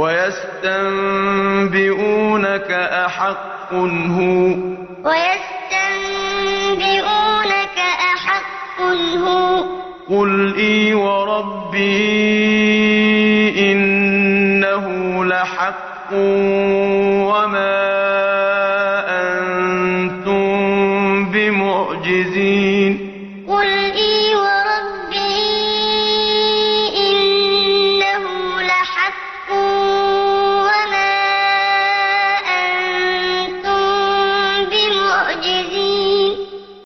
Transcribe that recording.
ويستنبئونك أحق هو. ويستنبئونك أحق هو. قل إي وربي إنه لحق وما أنتم بمعجزين.